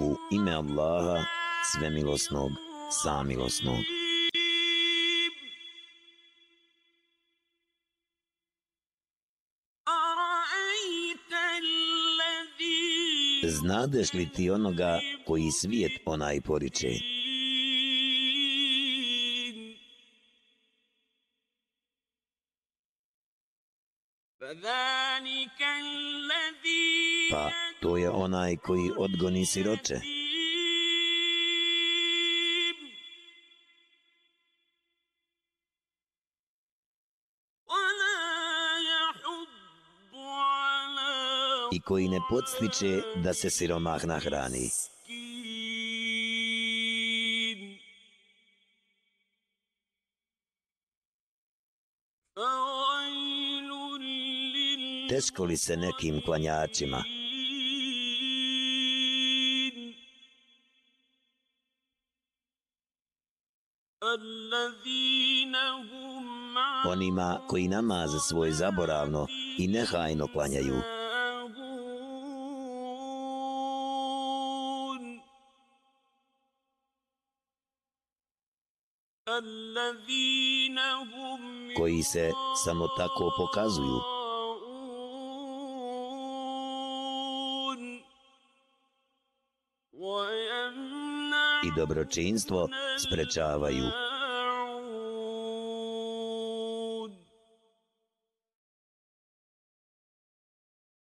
U ime Allaha, svemilosnog, samilosnog. Znadeš li ti onoga koji svijet onaj poriče? Pa to je onaj koji odgoni siroče. I koji ne podstiče da se siromah nahrani. Teško li se nekim klanjačima? Onima koji namaze svoj zaboravno i nehajno klanjaju. Koji se samo tako pokazuju. I dobročinstvo sprečavaju.